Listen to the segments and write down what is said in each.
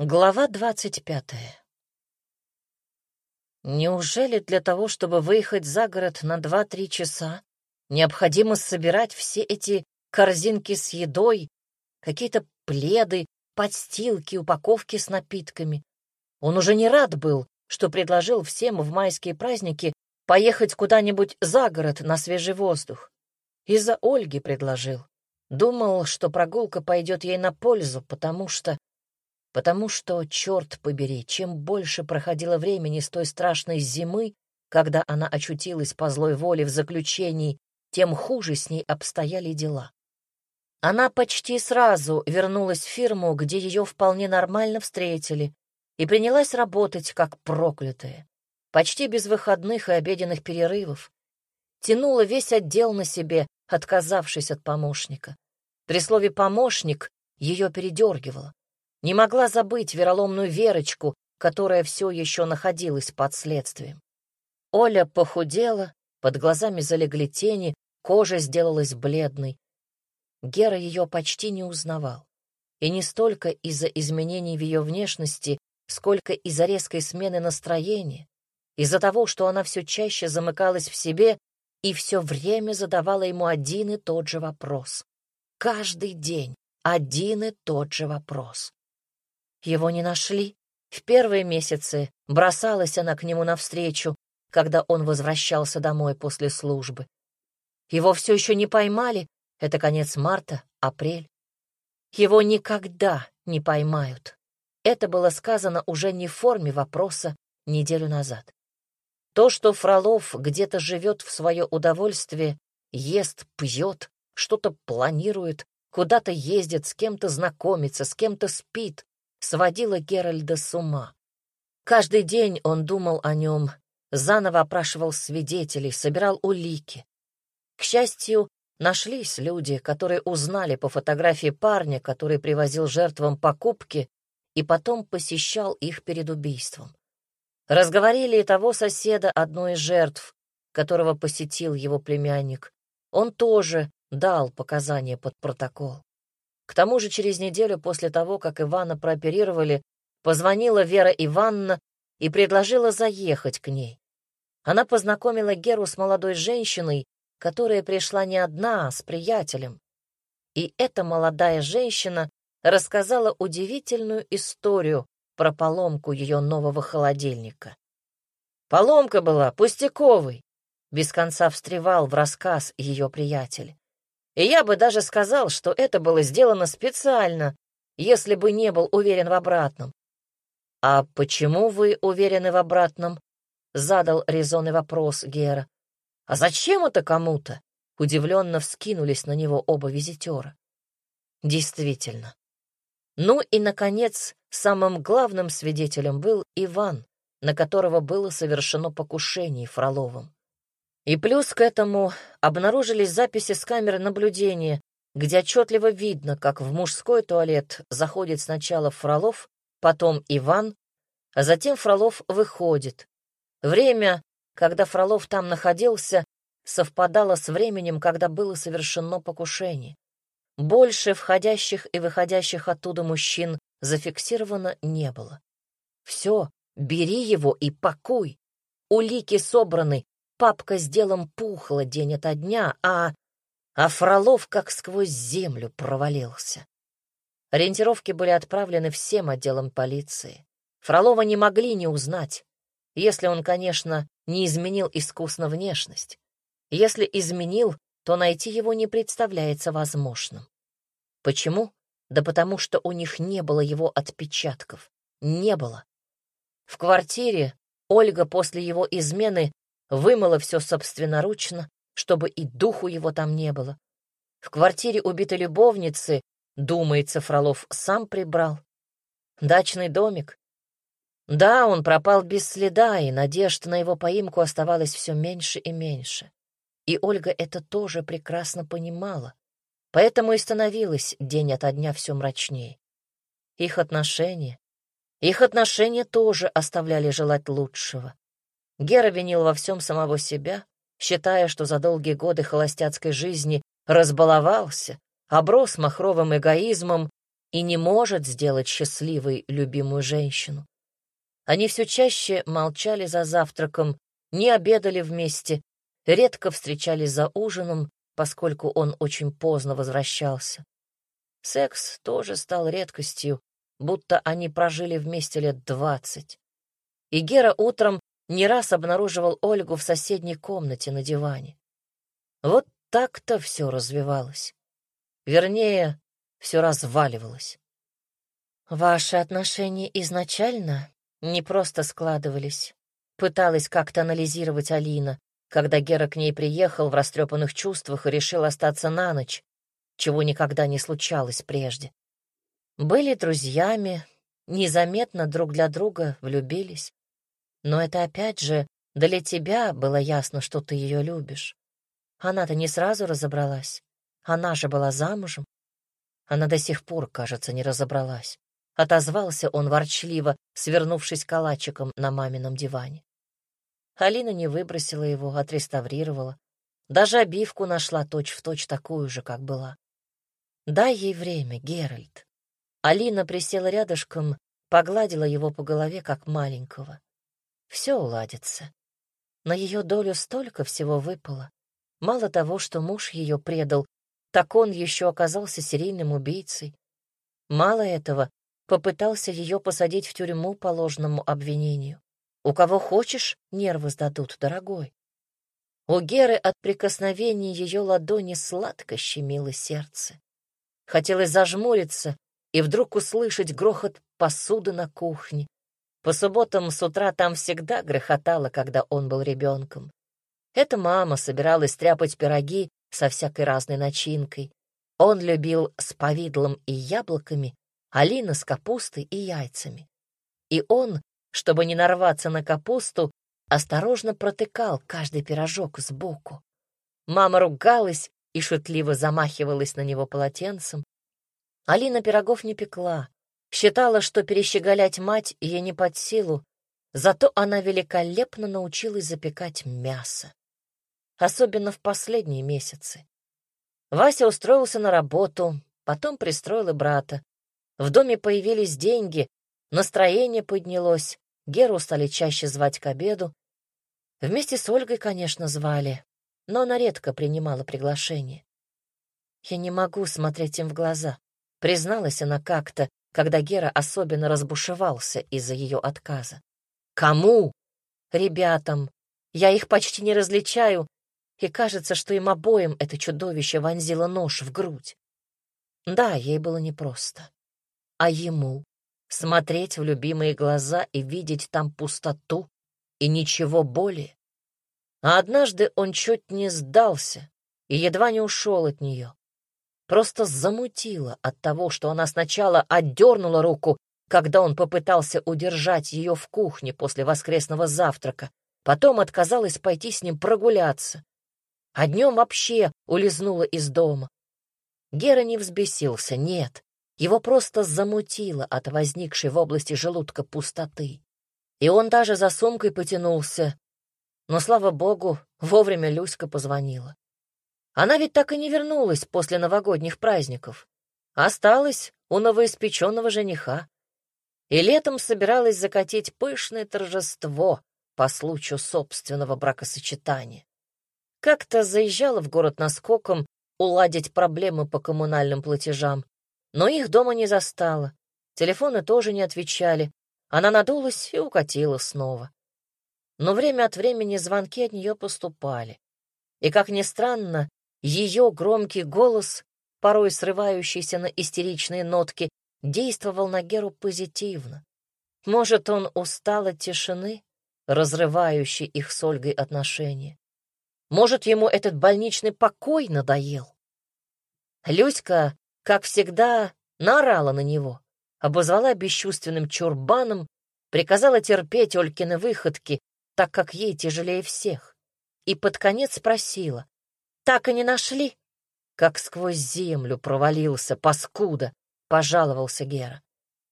Глава двадцать пятая. Неужели для того, чтобы выехать за город на два-три часа, необходимо собирать все эти корзинки с едой, какие-то пледы, подстилки, упаковки с напитками? Он уже не рад был, что предложил всем в майские праздники поехать куда-нибудь за город на свежий воздух. Из-за Ольги предложил. Думал, что прогулка пойдет ей на пользу, потому что потому что, черт побери, чем больше проходило времени с той страшной зимы, когда она очутилась по злой воле в заключении, тем хуже с ней обстояли дела. Она почти сразу вернулась в фирму, где ее вполне нормально встретили, и принялась работать как проклятая, почти без выходных и обеденных перерывов. Тянула весь отдел на себе, отказавшись от помощника. При слове «помощник» ее передергивало. Не могла забыть вероломную Верочку, которая все еще находилась под следствием. Оля похудела, под глазами залегли тени, кожа сделалась бледной. Гера ее почти не узнавал. И не столько из-за изменений в ее внешности, сколько из-за резкой смены настроения, из-за того, что она все чаще замыкалась в себе и все время задавала ему один и тот же вопрос. Каждый день один и тот же вопрос. Его не нашли. В первые месяцы бросалась она к нему навстречу, когда он возвращался домой после службы. Его все еще не поймали, это конец марта, апрель. Его никогда не поймают. Это было сказано уже не в форме вопроса неделю назад. То, что Фролов где-то живет в свое удовольствие, ест, пьет, что-то планирует, куда-то ездит, с кем-то знакомится, с кем-то спит, сводила Геральда с ума. Каждый день он думал о нем, заново опрашивал свидетелей, собирал улики. К счастью, нашлись люди, которые узнали по фотографии парня, который привозил жертвам покупки и потом посещал их перед убийством. Разговорили и того соседа одной из жертв, которого посетил его племянник. Он тоже дал показания под протокол. К тому же через неделю после того, как Ивана прооперировали, позвонила Вера Ивановна и предложила заехать к ней. Она познакомила Геру с молодой женщиной, которая пришла не одна, а с приятелем. И эта молодая женщина рассказала удивительную историю про поломку ее нового холодильника. Поломка была пустяковой, без конца встревал в рассказ ее приятель. И я бы даже сказал, что это было сделано специально, если бы не был уверен в обратном. «А почему вы уверены в обратном?» — задал резонный вопрос Гера. «А зачем это кому-то?» — удивленно вскинулись на него оба визитера. Действительно. Ну и, наконец, самым главным свидетелем был Иван, на которого было совершено покушение Фроловым. И плюс к этому обнаружились записи с камеры наблюдения, где отчетливо видно, как в мужской туалет заходит сначала Фролов, потом Иван, а затем Фролов выходит. Время, когда Фролов там находился, совпадало с временем, когда было совершено покушение. Больше входящих и выходящих оттуда мужчин зафиксировано не было. Все, бери его и пакуй. Улики собраны, Папка с делом пухла день ото дня, а... А Фролов как сквозь землю провалился. Ориентировки были отправлены всем отделам полиции. Фролова не могли не узнать, если он, конечно, не изменил искусно внешность. Если изменил, то найти его не представляется возможным. Почему? Да потому что у них не было его отпечатков. Не было. В квартире Ольга после его измены вымыла все собственноручно, чтобы и духу его там не было. В квартире убитой любовницы, думается, Фролов сам прибрал. Дачный домик. Да, он пропал без следа, и надежд на его поимку оставалось все меньше и меньше. И Ольга это тоже прекрасно понимала, поэтому и становилась день ото дня все мрачнее. Их отношения, их отношения тоже оставляли желать лучшего. Гера винил во всем самого себя, считая, что за долгие годы холостяцкой жизни разбаловался, оброс махровым эгоизмом и не может сделать счастливой любимую женщину. Они все чаще молчали за завтраком, не обедали вместе, редко встречались за ужином, поскольку он очень поздно возвращался. Секс тоже стал редкостью, будто они прожили вместе лет двадцать. И Гера утром не раз обнаруживал Ольгу в соседней комнате на диване. Вот так-то все развивалось. Вернее, все разваливалось. Ваши отношения изначально не просто складывались. Пыталась как-то анализировать Алина, когда Гера к ней приехал в растрепанных чувствах и решил остаться на ночь, чего никогда не случалось прежде. Были друзьями, незаметно друг для друга влюбились. Но это опять же для тебя было ясно, что ты ее любишь. Она-то не сразу разобралась. Она же была замужем. Она до сих пор, кажется, не разобралась. Отозвался он ворчливо, свернувшись калачиком на мамином диване. Алина не выбросила его, отреставрировала. Даже обивку нашла точь-в-точь точь такую же, как была. Дай ей время, Геральт. Алина присела рядышком, погладила его по голове, как маленького. Все уладится. На ее долю столько всего выпало. Мало того, что муж ее предал, так он еще оказался серийным убийцей. Мало этого, попытался ее посадить в тюрьму по ложному обвинению. У кого хочешь, нервы сдадут, дорогой. У Геры от прикосновения ее ладони сладко щемило сердце. Хотелось зажмуриться и вдруг услышать грохот посуды на кухне. По субботам с утра там всегда грохотало, когда он был ребенком. Эта мама собиралась тряпать пироги со всякой разной начинкой. Он любил с повидлом и яблоками, Алина с капустой и яйцами. И он, чтобы не нарваться на капусту, осторожно протыкал каждый пирожок сбоку. Мама ругалась и шутливо замахивалась на него полотенцем. Алина пирогов не пекла, считала, что перещеголять мать ей не под силу, зато она великолепно научилась запекать мясо особенно в последние месяцы. Вася устроился на работу, потом пристроил и брата. В доме появились деньги, настроение поднялось, Геру стали чаще звать к обеду. Вместе с Ольгой, конечно, звали, но она редко принимала приглашение. «Я не могу смотреть им в глаза», — призналась она как-то, когда Гера особенно разбушевался из-за ее отказа. «Кому?» «Ребятам. Я их почти не различаю, и кажется, что им обоим это чудовище вонзило нож в грудь. Да, ей было непросто. А ему смотреть в любимые глаза и видеть там пустоту и ничего более. А однажды он чуть не сдался и едва не ушел от нее. Просто замутило от того, что она сначала отдернула руку, когда он попытался удержать ее в кухне после воскресного завтрака, потом отказалась пойти с ним прогуляться, а днем вообще улизнула из дома. Гера не взбесился, нет, его просто замутило от возникшей в области желудка пустоты. И он даже за сумкой потянулся, но, слава богу, вовремя Люська позвонила. Она ведь так и не вернулась после новогодних праздников. Осталась у новоиспеченного жениха. И летом собиралась закатить пышное торжество по случаю собственного бракосочетания. Как-то заезжала в город наскоком уладить проблемы по коммунальным платежам, но их дома не застала. Телефоны тоже не отвечали. Она надулась и укатила снова. Но время от времени звонки от нее поступали. И, как ни странно, ее громкий голос, порой срывающийся на истеричные нотки, действовал на Геру позитивно. Может, он устал от тишины, разрывающей их с Ольгой отношения. Может, ему этот больничный покой надоел? Люська, как всегда, наорала на него, обозвала бесчувственным чурбаном, приказала терпеть Олькины выходки, так как ей тяжелее всех, и под конец спросила, «Так и не нашли?» Как сквозь землю провалился, паскуда, пожаловался Гера.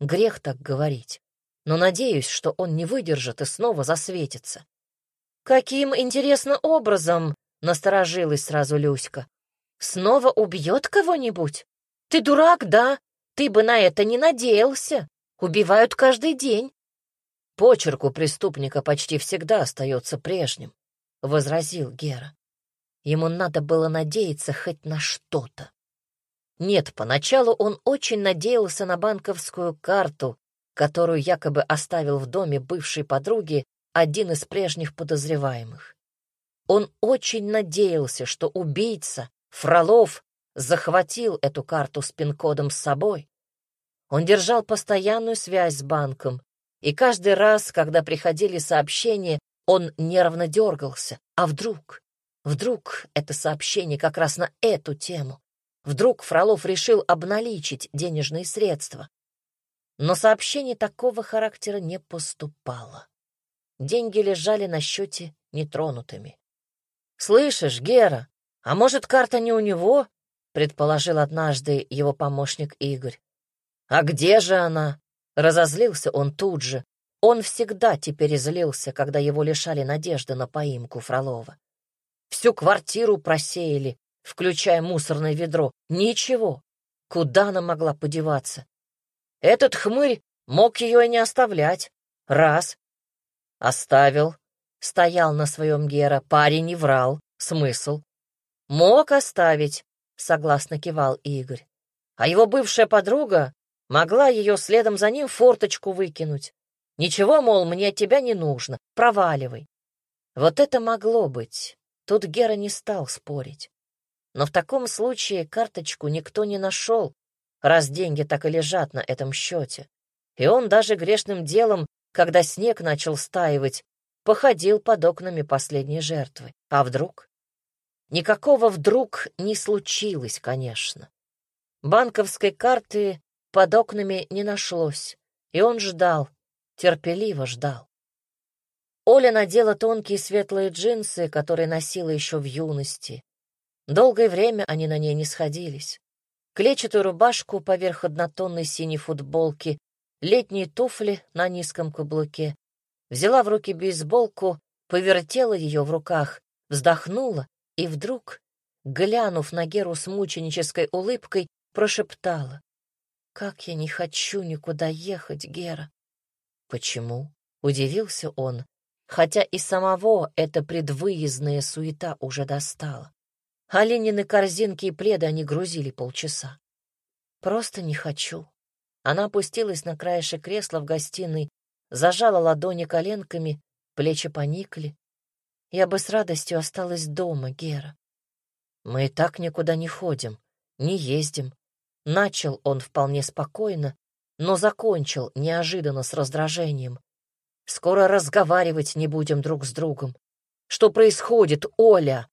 Грех так говорить, но надеюсь, что он не выдержит и снова засветится. «Каким, интересно, образом?» — насторожилась сразу Люська. «Снова убьет кого-нибудь? Ты дурак, да? Ты бы на это не надеялся. Убивают каждый день. Почерк у преступника почти всегда остается прежним, — возразил Гера. Ему надо было надеяться хоть на что-то. Нет, поначалу он очень надеялся на банковскую карту, которую якобы оставил в доме бывшей подруги один из прежних подозреваемых. Он очень надеялся, что убийца, Фролов, захватил эту карту с пин-кодом с собой. Он держал постоянную связь с банком, и каждый раз, когда приходили сообщения, он нервно дергался. А вдруг? Вдруг это сообщение как раз на эту тему? Вдруг Фролов решил обналичить денежные средства? Но сообщений такого характера не поступало. Деньги лежали на счете нетронутыми. «Слышишь, Гера, а может, карта не у него?» — предположил однажды его помощник Игорь. «А где же она?» — разозлился он тут же. Он всегда теперь злился, когда его лишали надежды на поимку Фролова. Всю квартиру просеяли, включая мусорное ведро. Ничего. Куда она могла подеваться? Этот хмырь мог ее и не оставлять. Раз. Оставил. Стоял на своем Гера. Парень не врал. Смысл? Мог оставить, согласно кивал Игорь. А его бывшая подруга могла ее следом за ним форточку выкинуть. Ничего, мол, мне от тебя не нужно, проваливай. Вот это могло быть. Тут Гера не стал спорить. Но в таком случае карточку никто не нашел, раз деньги так и лежат на этом счете. И он даже грешным делом, когда снег начал стаивать, походил под окнами последней жертвы. А вдруг? Никакого вдруг не случилось, конечно. Банковской карты под окнами не нашлось, и он ждал, терпеливо ждал. Оля надела тонкие светлые джинсы, которые носила еще в юности. Долгое время они на ней не сходились. Клетчатую рубашку поверх однотонной синей футболки, летние туфли на низком каблуке. Взяла в руки бейсболку, повертела ее в руках, вздохнула и вдруг, глянув на Геру с мученической улыбкой, прошептала. «Как я не хочу никуда ехать, Гера!» «Почему?» — удивился он, хотя и самого эта предвыездная суета уже достала. Оленины корзинки и пледы они грузили полчаса. «Просто не хочу». Она опустилась на краешек кресла в гостиной, зажала ладони коленками, плечи поникли. Я бы с радостью осталась дома, Гера. Мы и так никуда не ходим, не ездим. Начал он вполне спокойно, но закончил неожиданно с раздражением. Скоро разговаривать не будем друг с другом. Что происходит, Оля?»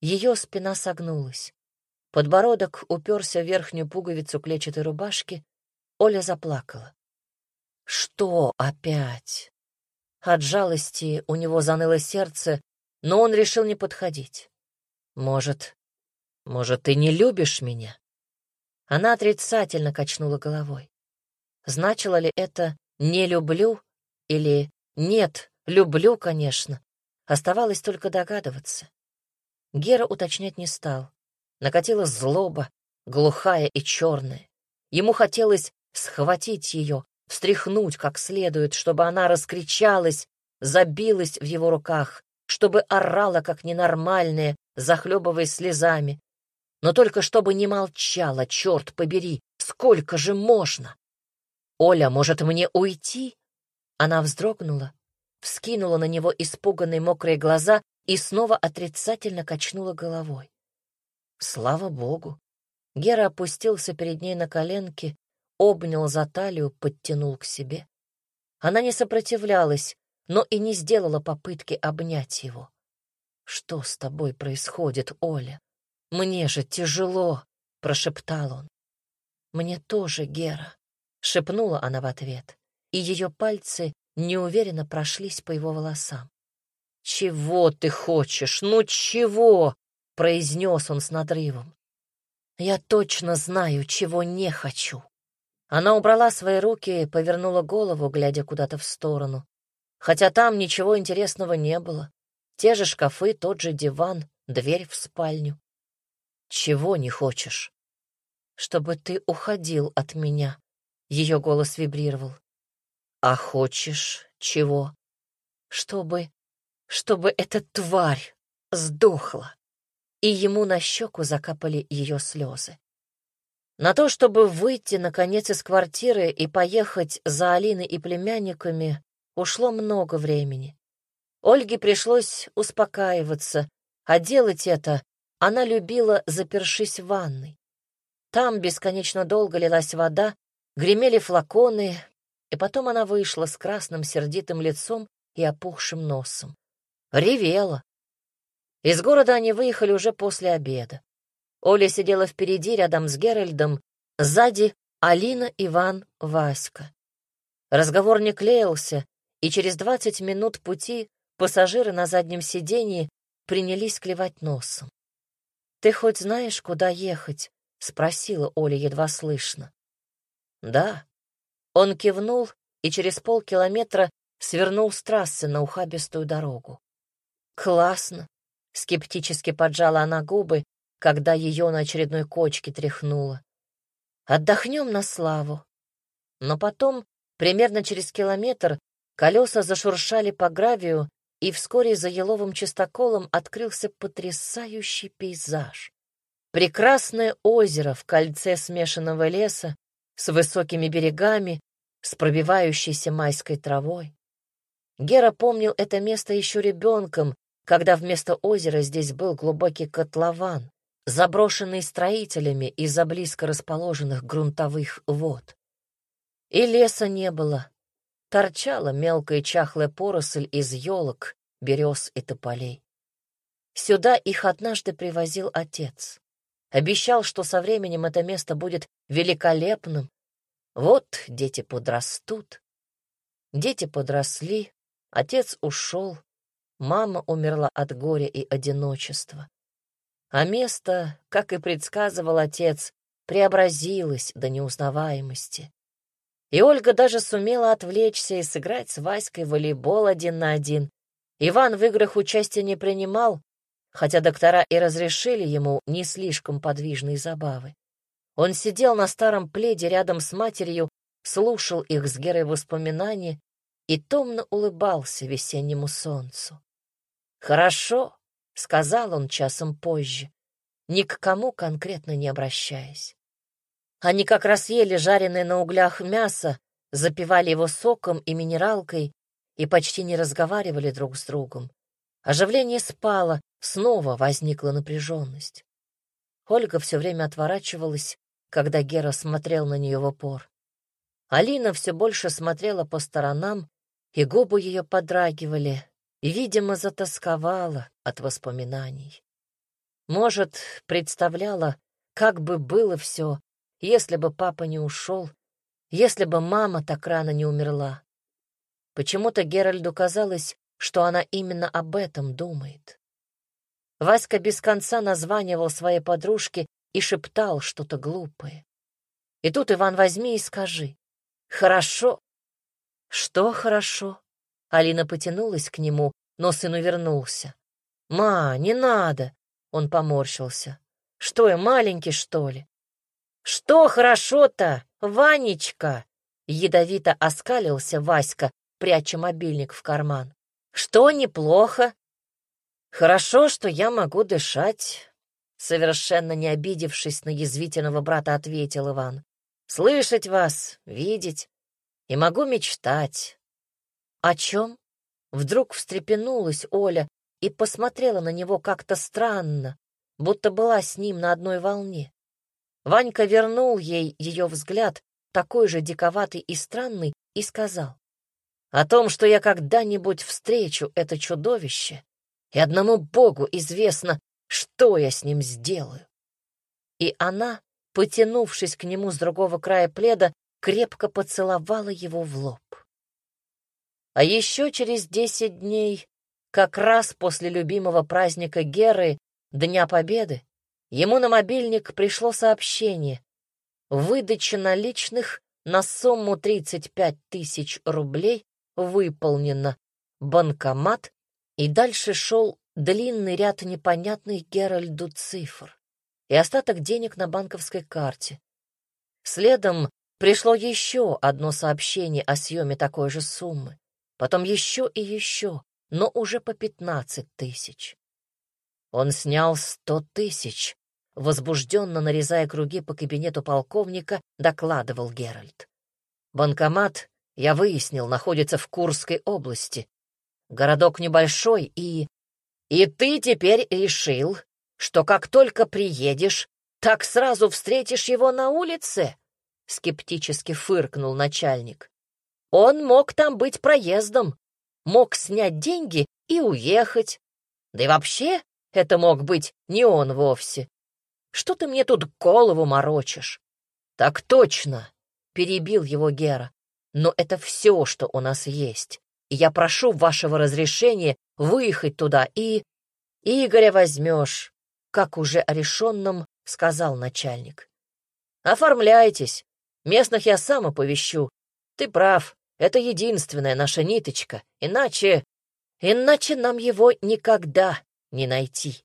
Ее спина согнулась. Подбородок уперся в верхнюю пуговицу клетчатой рубашки. Оля заплакала. «Что опять?» От жалости у него заныло сердце, но он решил не подходить. «Может, может, ты не любишь меня?» Она отрицательно качнула головой. Значило ли это «не люблю» Или «нет, люблю, конечно». Оставалось только догадываться. Гера уточнять не стал. Накатила злоба, глухая и черная. Ему хотелось схватить ее, встряхнуть как следует, чтобы она раскричалась, забилась в его руках, чтобы орала как ненормальная, захлебываясь слезами. Но только чтобы не молчала, черт побери, сколько же можно? «Оля, может, мне уйти?» Она вздрогнула, вскинула на него испуганные мокрые глаза и снова отрицательно качнула головой. Слава богу! Гера опустился перед ней на коленки, обнял за талию, подтянул к себе. Она не сопротивлялась, но и не сделала попытки обнять его. «Что с тобой происходит, Оля? Мне же тяжело!» — прошептал он. «Мне тоже, Гера», — шепнула она в ответ и ее пальцы неуверенно прошлись по его волосам. «Чего ты хочешь? Ну чего?» — произнес он с надрывом. «Я точно знаю, чего не хочу». Она убрала свои руки и повернула голову, глядя куда-то в сторону. Хотя там ничего интересного не было. Те же шкафы, тот же диван, дверь в спальню. «Чего не хочешь?» чтобы ты уходил от меня. Ее голос вибрировал. А хочешь чего? Чтобы... чтобы эта тварь сдохла. И ему на щеку закапали ее слезы. На то, чтобы выйти, наконец, из квартиры и поехать за Алиной и племянниками, ушло много времени. Ольге пришлось успокаиваться, а делать это она любила, запершись в ванной. Там бесконечно долго лилась вода, гремели флаконы, и потом она вышла с красным сердитым лицом и опухшим носом. Ревела. Из города они выехали уже после обеда. Оля сидела впереди, рядом с Геральдом, сзади Алина, Иван, Васька. Разговор не клеился, и через двадцать минут пути пассажиры на заднем сидении принялись клевать носом. «Ты хоть знаешь, куда ехать?» — спросила Оля едва слышно. «Да». Он кивнул и через полкилометра свернул с трассы на ухабистую дорогу. «Классно!» — скептически поджала она губы, когда ее на очередной кочке тряхнуло. Отдохнем на славу. Но потом, примерно через километр, колеса зашуршали по гравию, и вскоре за еловым чистоколом открылся потрясающий пейзаж. Прекрасное озеро в кольце смешанного леса с высокими берегами, с пробивающейся майской травой. Гера помнил это место еще ребенком, когда вместо озера здесь был глубокий котлован, заброшенный строителями из-за близко расположенных грунтовых вод. И леса не было. Торчала мелкая чахлая поросль из елок, берез и тополей. Сюда их однажды привозил отец. Обещал, что со временем это место будет великолепным. Вот дети подрастут. Дети подросли, отец ушел, мама умерла от горя и одиночества. А место, как и предсказывал отец, преобразилось до неузнаваемости. И Ольга даже сумела отвлечься и сыграть с Васькой волейбол один на один. Иван в играх участия не принимал, хотя доктора и разрешили ему не слишком подвижные забавы. Он сидел на старом пледе рядом с матерью, слушал их с Герой воспоминания и томно улыбался весеннему солнцу. «Хорошо, — сказал он часом позже, ни к кому конкретно не обращаясь. Они как раз ели жареное на углях мясо, запивали его соком и минералкой и почти не разговаривали друг с другом. Оживление спало, снова возникла напряженность. Ольга все время отворачивалась, когда Гера смотрел на нее в упор. Алина все больше смотрела по сторонам, и губы ее подрагивали, и, видимо, затасковала от воспоминаний. Может, представляла, как бы было все, если бы папа не ушел, если бы мама так рано не умерла. Почему-то Геральду казалось, что она именно об этом думает. Васька без конца названивал своей подружке и шептал что-то глупое. И тут, Иван, возьми и скажи. «Хорошо». «Что хорошо?» Алина потянулась к нему, но сын увернулся. «Ма, не надо!» — он поморщился. «Что я, маленький, что ли?» «Что хорошо-то, Ванечка?» — ядовито оскалился Васька, пряча мобильник в карман. «Что неплохо?» «Хорошо, что я могу дышать», — совершенно не обидевшись на язвительного брата, ответил Иван. «Слышать вас, видеть, и могу мечтать. «О чем?» Вдруг встрепенулась Оля и посмотрела на него как-то странно, будто была с ним на одной волне. Ванька вернул ей ее взгляд, такой же диковатый и странный, и сказал. «О том, что я когда-нибудь встречу это чудовище, и одному Богу известно, что я с ним сделаю». И она, потянувшись к нему с другого края пледа, крепко поцеловала его в лоб. А еще через десять дней, как раз после любимого праздника Геры, Дня Победы, ему на мобильник пришло сообщение. Выдача наличных на сумму 35 тысяч рублей выполнена. Банкомат, и дальше шел длинный ряд непонятных Геральду цифр и остаток денег на банковской карте. Следом пришло еще одно сообщение о съеме такой же суммы. Потом еще и еще, но уже по пятнадцать тысяч. Он снял сто тысяч, возбужденно нарезая круги по кабинету полковника, докладывал Геральт. Банкомат, я выяснил, находится в Курской области. Городок небольшой и... И ты теперь решил, что как только приедешь, так сразу встретишь его на улице? Скептически фыркнул начальник. Он мог там быть проездом, мог снять деньги и уехать. Да и вообще, это мог быть не он вовсе. Что ты мне тут голову морочишь? Так точно, перебил его Гера. Но это все, что у нас есть. Я прошу вашего разрешения выехать туда и... Игоря возьмешь, как уже о решенном сказал начальник. Оформляйтесь. Местных я сам оповещу. Ты прав, это единственная наша ниточка. Иначе... Иначе нам его никогда не найти.